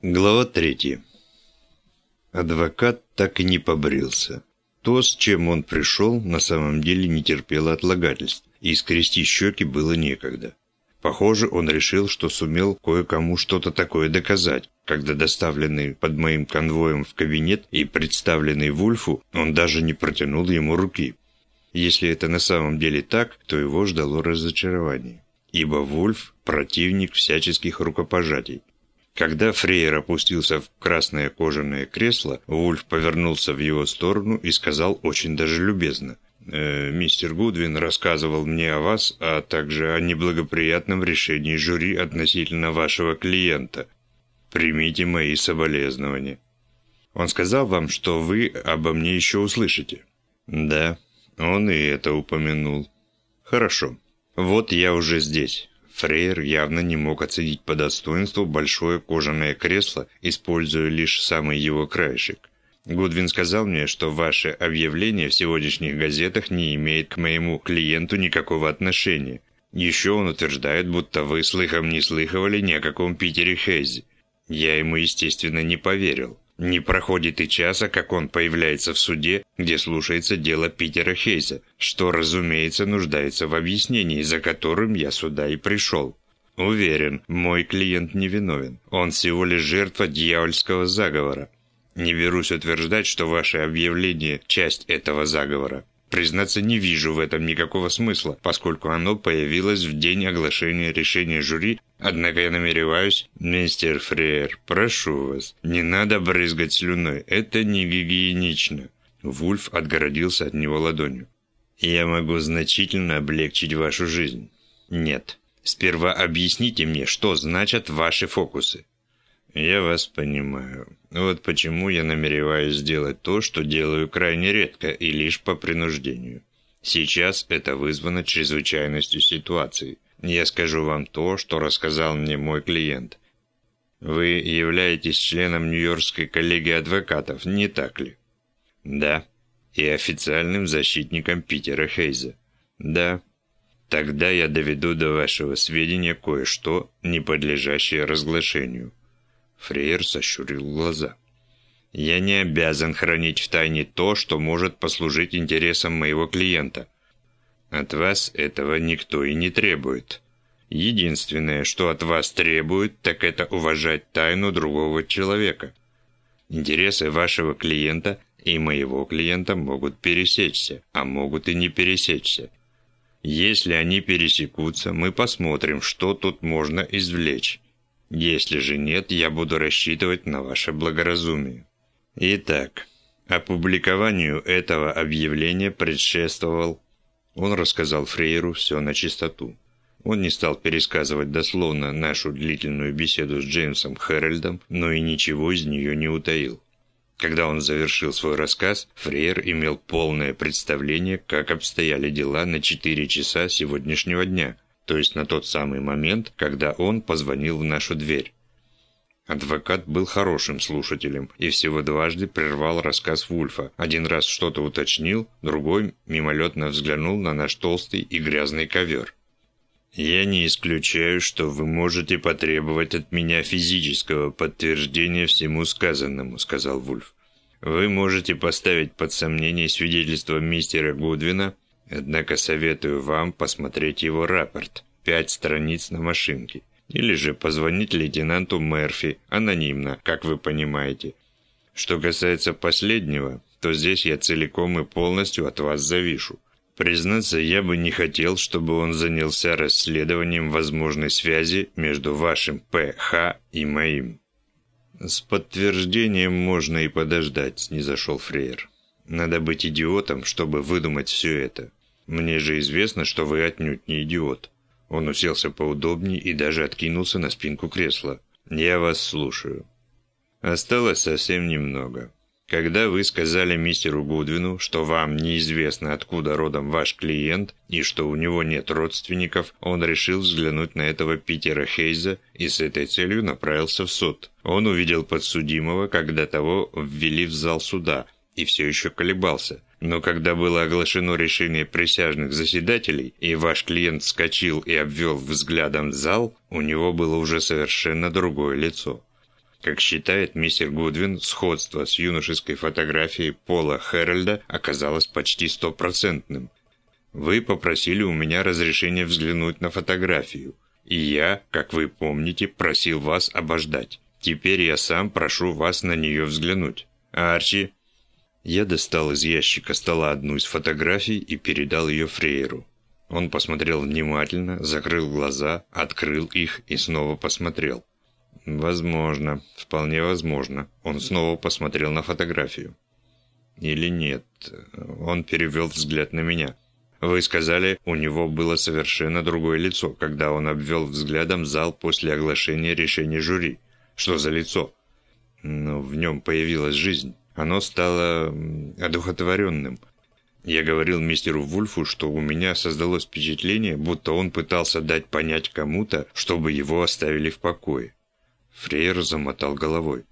Глава третья. Адвокат так и не побрился. То, с чем он пришел, на самом деле не терпело отлагательств, и скрести щеки было некогда. Похоже, он решил, что сумел кое-кому что-то такое доказать, когда доставленный под моим конвоем в кабинет и представленный Вульфу, он даже не протянул ему руки. Если это на самом деле так, то его ждало разочарование, ибо Вульф – противник всяческих рукопожатий. Когда Фрейер опустился в красное кожаное кресло, Вульф повернулся в его сторону и сказал очень даже любезно. «Э, «Мистер Гудвин рассказывал мне о вас, а также о неблагоприятном решении жюри относительно вашего клиента. Примите мои соболезнования». «Он сказал вам, что вы обо мне еще услышите?» «Да, он и это упомянул». «Хорошо. Вот я уже здесь. Фрейер явно не мог оценить по достоинству большое кожаное кресло, используя лишь самый его краешек. Гудвин сказал мне, что ваше объявление в сегодняшних газетах не имеет к моему клиенту никакого отношения. Еще он утверждает, будто вы слыхом не слыхивали ни о каком Питере Хейзе. Я ему, естественно, не поверил. Не проходит и часа, как он появляется в суде, где слушается дело Питера Хейза, что, разумеется, нуждается в объяснении, за которым я сюда и пришел. Уверен, мой клиент невиновен. Он всего лишь жертва дьявольского заговора. Не берусь утверждать, что ваше объявление – часть этого заговора. Признаться, не вижу в этом никакого смысла, поскольку оно появилось в день оглашения решения жюри, однако я намереваюсь... Мистер Фрейер, прошу вас, не надо брызгать слюной, это не гигиенично. Вульф отгородился от него ладонью. Я могу значительно облегчить вашу жизнь. Нет. Сперва объясните мне, что значат ваши фокусы. Я вас понимаю. Вот почему я намереваюсь сделать то, что делаю крайне редко и лишь по принуждению. Сейчас это вызвано чрезвычайностью ситуации. Я скажу вам то, что рассказал мне мой клиент. Вы являетесь членом Нью-Йоркской коллегии адвокатов, не так ли? Да. И официальным защитником Питера Хейза. Да. Тогда я доведу до вашего сведения кое-что, не подлежащее разглашению. Фрейер сощурил глаза. «Я не обязан хранить в тайне то, что может послужить интересам моего клиента. От вас этого никто и не требует. Единственное, что от вас требует, так это уважать тайну другого человека. Интересы вашего клиента и моего клиента могут пересечься, а могут и не пересечься. Если они пересекутся, мы посмотрим, что тут можно извлечь. Если же нет, я буду рассчитывать на ваше благоразумие. Итак, опубликованию этого объявления предшествовал... Он рассказал Фрейеру все на чистоту. Он не стал пересказывать дословно нашу длительную беседу с Джеймсом Хэрольдом, но и ничего из нее не утаил. Когда он завершил свой рассказ, Фрейер имел полное представление, как обстояли дела на 4 часа сегодняшнего дня – то есть на тот самый момент, когда он позвонил в нашу дверь. Адвокат был хорошим слушателем и всего дважды прервал рассказ Вульфа. Один раз что-то уточнил, другой мимолетно взглянул на наш толстый и грязный ковер. «Я не исключаю, что вы можете потребовать от меня физического подтверждения всему сказанному», сказал Вульф. «Вы можете поставить под сомнение свидетельство мистера Гудвина, Однако советую вам посмотреть его рапорт. Пять страниц на машинке. Или же позвонить лейтенанту Мерфи, анонимно, как вы понимаете. Что касается последнего, то здесь я целиком и полностью от вас завишу. Признаться, я бы не хотел, чтобы он занялся расследованием возможной связи между вашим ПХ и моим. С подтверждением можно и подождать, снизошел Фрейер. Надо быть идиотом, чтобы выдумать все это. Мне же известно, что вы отнюдь не идиот». Он уселся поудобнее и даже откинулся на спинку кресла. «Я вас слушаю». Осталось совсем немного. Когда вы сказали мистеру Гудвину, что вам неизвестно, откуда родом ваш клиент и что у него нет родственников, он решил взглянуть на этого Питера Хейза и с этой целью направился в суд. Он увидел подсудимого, когда того ввели в зал суда, и все еще колебался. Но когда было оглашено решение присяжных заседателей, и ваш клиент вскочил и обвел взглядом зал, у него было уже совершенно другое лицо. Как считает мистер Гудвин, сходство с юношеской фотографией Пола Хэрольда оказалось почти стопроцентным. Вы попросили у меня разрешения взглянуть на фотографию, и я, как вы помните, просил вас обождать. Теперь я сам прошу вас на нее взглянуть. Арчи, я достал из ящика стола одну из фотографий и передал ее Фрейеру. Он посмотрел внимательно, закрыл глаза, открыл их и снова посмотрел. Возможно, вполне возможно. Он снова посмотрел на фотографию. Или нет, он перевел взгляд на меня. Вы сказали, у него было совершенно другое лицо, когда он обвел взглядом зал после оглашения решения жюри. Что за лицо? Но в нем появилась жизнь. Оно стало одухотворенным. Я говорил мистеру Вульфу, что у меня создалось впечатление, будто он пытался дать понять кому-то, чтобы его оставили в покое. Фрейер замотал головой.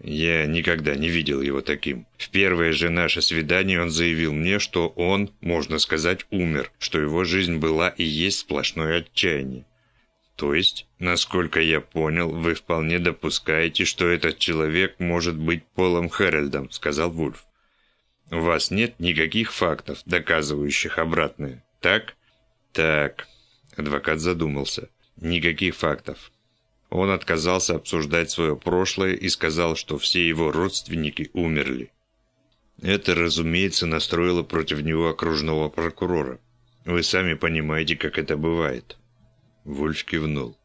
Я никогда не видел его таким. В первое же наше свидание он заявил мне, что он, можно сказать, умер, что его жизнь была и есть сплошное отчаяние. То есть, насколько я понял, вы вполне допускаете, что этот человек может быть Полом Хэрольдом, сказал Вульф. У вас нет никаких фактов, доказывающих обратное, так? Так. Адвокат задумался. Никаких фактов. Он отказался обсуждать свое прошлое и сказал, что все его родственники умерли. Это, разумеется, настроило против него окружного прокурора. Вы сами понимаете, как это бывает. Вульф кивнул.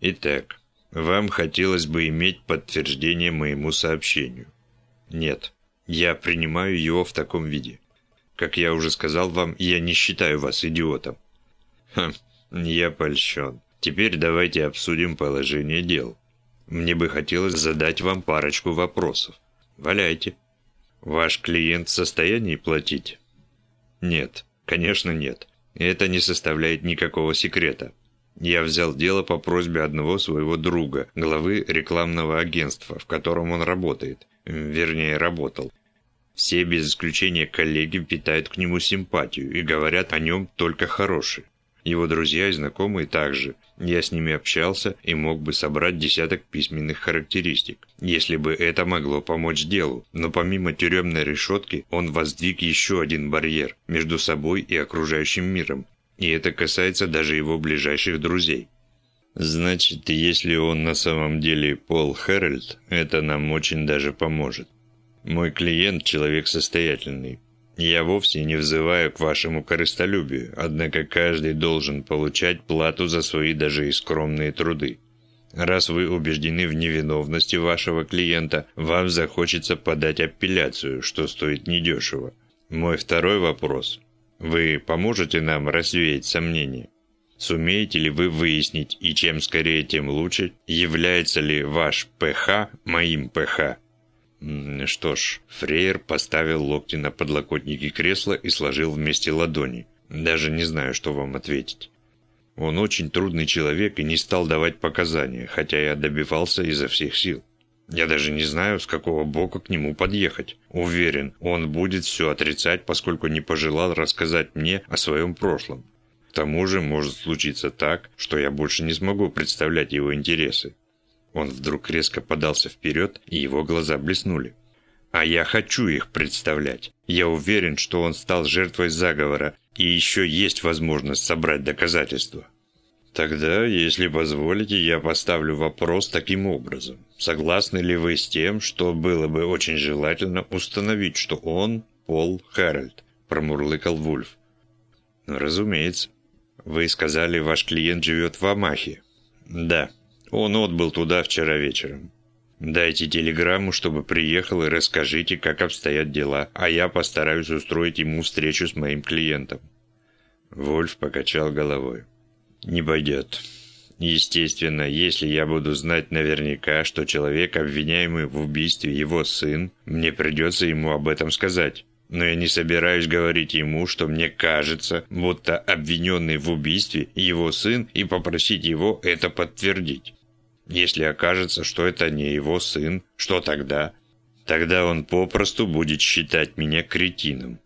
«Итак, вам хотелось бы иметь подтверждение моему сообщению?» «Нет, я принимаю его в таком виде. Как я уже сказал вам, я не считаю вас идиотом». «Хм, я польщен. Теперь давайте обсудим положение дел. Мне бы хотелось задать вам парочку вопросов. Валяйте. Ваш клиент в состоянии платить?» «Нет, конечно нет. Это не составляет никакого секрета. Я взял дело по просьбе одного своего друга, главы рекламного агентства, в котором он работает. Вернее, работал. Все без исключения коллеги питают к нему симпатию и говорят о нем только хорошее. Его друзья и знакомые также. Я с ними общался и мог бы собрать десяток письменных характеристик, если бы это могло помочь делу. Но помимо тюремной решетки, он воздвиг еще один барьер между собой и окружающим миром, и это касается даже его ближайших друзей. Значит, если он на самом деле Пол Хэрольд, это нам очень даже поможет. Мой клиент – человек состоятельный. Я вовсе не взываю к вашему корыстолюбию, однако каждый должен получать плату за свои даже и скромные труды. Раз вы убеждены в невиновности вашего клиента, вам захочется подать апелляцию, что стоит недешево. Мой второй вопрос вы поможете нам развеять сомнения? Сумеете ли вы выяснить, и чем скорее, тем лучше, является ли ваш ПХ моим ПХ? Что ж, Фрейер поставил локти на подлокотники кресла и сложил вместе ладони. Даже не знаю, что вам ответить. Он очень трудный человек и не стал давать показания, хотя я добивался изо всех сил. Я даже не знаю, с какого бока к нему подъехать. Уверен, он будет все отрицать, поскольку не пожелал рассказать мне о своем прошлом. К тому же может случиться так, что я больше не смогу представлять его интересы. Он вдруг резко подался вперед, и его глаза блеснули. А я хочу их представлять. Я уверен, что он стал жертвой заговора, и еще есть возможность собрать доказательства. Тогда, если позволите, я поставлю вопрос таким образом. Согласны ли вы с тем, что было бы очень желательно установить, что он Пол Хэрольд, промурлыкал Вульф. Ну, разумеется. Вы сказали, ваш клиент живет в Амахе. Да. Он отбыл туда вчера вечером. Дайте телеграмму, чтобы приехал и расскажите, как обстоят дела, а я постараюсь устроить ему встречу с моим клиентом. Вольф покачал головой. Не пойдет. Естественно, если я буду знать наверняка, что человек, обвиняемый в убийстве, его сын, мне придется ему об этом сказать. Но я не собираюсь говорить ему, что мне кажется, будто обвиненный в убийстве его сын, и попросить его это подтвердить. Если окажется, что это не его сын, что тогда? Тогда он попросту будет считать меня кретином.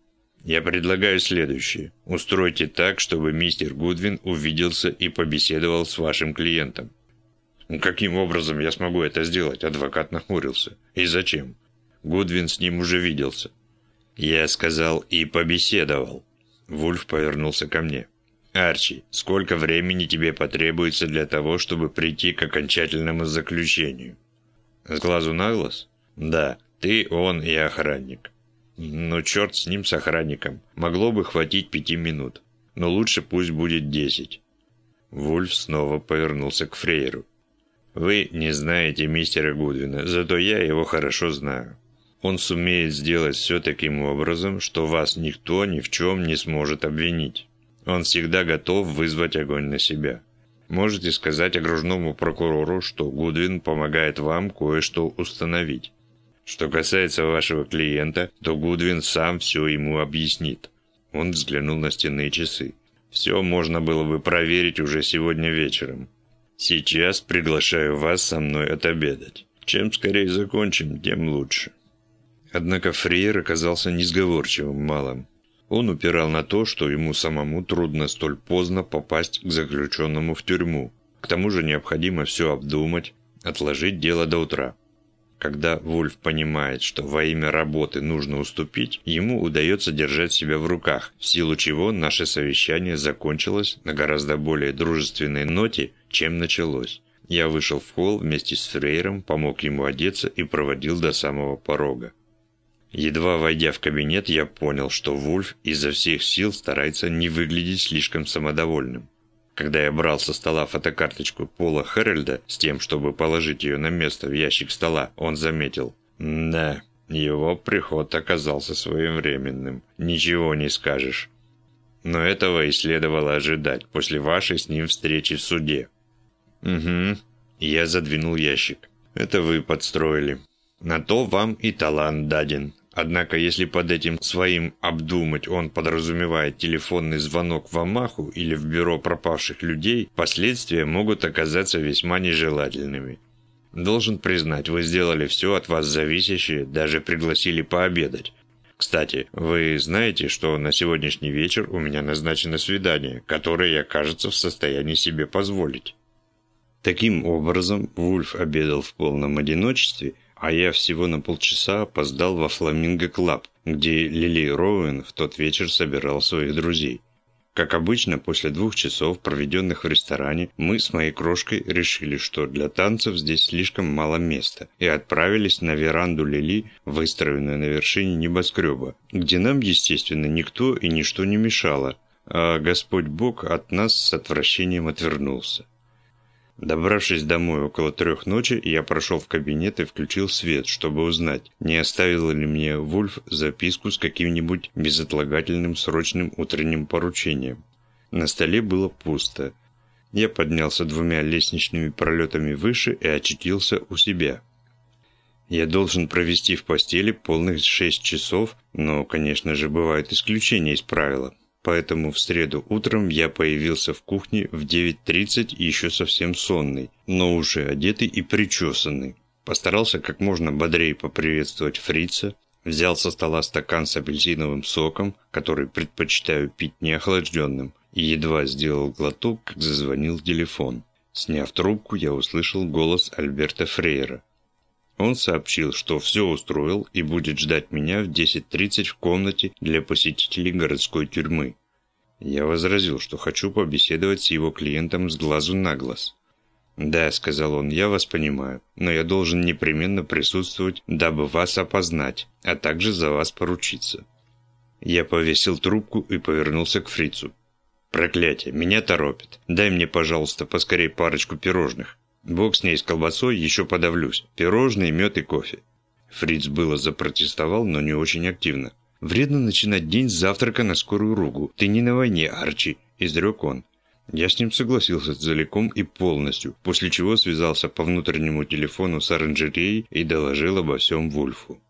Я предлагаю следующее. Устройте так, чтобы мистер Гудвин увиделся и побеседовал с вашим клиентом. Ну, каким образом я смогу это сделать? Адвокат нахмурился. И зачем? Гудвин с ним уже виделся. Я сказал и побеседовал. Вульф повернулся ко мне. «Арчи, сколько времени тебе потребуется для того, чтобы прийти к окончательному заключению?» «С глазу на глаз?» «Да, ты, он и охранник». «Ну, черт с ним, с охранником. Могло бы хватить пяти минут. Но лучше пусть будет десять». Вульф снова повернулся к Фрейеру. «Вы не знаете мистера Гудвина, зато я его хорошо знаю. Он сумеет сделать все таким образом, что вас никто ни в чем не сможет обвинить. Он всегда готов вызвать огонь на себя. Можете сказать окружному прокурору, что Гудвин помогает вам кое-что установить. Что касается вашего клиента, то Гудвин сам все ему объяснит. Он взглянул на стенные часы. Все можно было бы проверить уже сегодня вечером. Сейчас приглашаю вас со мной отобедать. Чем скорее закончим, тем лучше. Однако Фрейер оказался несговорчивым малым. Он упирал на то, что ему самому трудно столь поздно попасть к заключенному в тюрьму. К тому же необходимо все обдумать, отложить дело до утра. Когда Вульф понимает, что во имя работы нужно уступить, ему удается держать себя в руках, в силу чего наше совещание закончилось на гораздо более дружественной ноте, чем началось. Я вышел в холл вместе с Фрейером, помог ему одеться и проводил до самого порога. Едва войдя в кабинет, я понял, что Вульф изо всех сил старается не выглядеть слишком самодовольным. Когда я брал со стола фотокарточку Пола Хэрольда с тем, чтобы положить ее на место в ящик стола, он заметил. «Да, его приход оказался своевременным. Ничего не скажешь. Но этого и следовало ожидать после вашей с ним встречи в суде». «Угу». Я задвинул ящик. «Это вы подстроили. На то вам и талант даден. Однако, если под этим своим обдумать он подразумевает телефонный звонок в Амаху или в бюро пропавших людей, последствия могут оказаться весьма нежелательными. Должен признать, вы сделали все от вас зависящее, даже пригласили пообедать. Кстати, вы знаете, что на сегодняшний вечер у меня назначено свидание, которое я, кажется, в состоянии себе позволить. Таким образом, Вульф обедал в полном одиночестве – а я всего на полчаса опоздал во Фламинго Клаб, где Лили Роуэн в тот вечер собирала своих друзей. Как обычно, после двух часов, проведенных в ресторане, мы с моей крошкой решили, что для танцев здесь слишком мало места, и отправились на веранду Лили, выстроенную на вершине небоскреба, где нам, естественно, никто и ничто не мешало, а Господь Бог от нас с отвращением отвернулся. Добравшись домой около трех ночи, я прошел в кабинет и включил свет, чтобы узнать, не оставил ли мне Вульф записку с каким-нибудь безотлагательным срочным утренним поручением. На столе было пусто. Я поднялся двумя лестничными пролетами выше и очутился у себя. Я должен провести в постели полных шесть часов, но, конечно же, бывают исключения из правила. Поэтому в среду утром я появился в кухне в 9.30 еще совсем сонный, но уже одетый и причесанный. Постарался как можно бодрее поприветствовать фрица, взял со стола стакан с апельсиновым соком, который предпочитаю пить неохлажденным, и едва сделал глоток, как зазвонил телефон. Сняв трубку, я услышал голос Альберта Фрейера. Он сообщил, что все устроил и будет ждать меня в 10.30 в комнате для посетителей городской тюрьмы. Я возразил, что хочу побеседовать с его клиентом с глазу на глаз. «Да», — сказал он, — «я вас понимаю, но я должен непременно присутствовать, дабы вас опознать, а также за вас поручиться». Я повесил трубку и повернулся к фрицу. «Проклятие, меня торопит. Дай мне, пожалуйста, поскорей парочку пирожных. Бог с ней с колбасой, еще подавлюсь. Пирожные, мед и кофе». Фриц было запротестовал, но не очень активно. «Вредно начинать день с завтрака на скорую ругу. Ты не на войне, Арчи», – изрек он. Я с ним согласился целиком и полностью, после чего связался по внутреннему телефону с оранжереей и доложил обо всем Вульфу.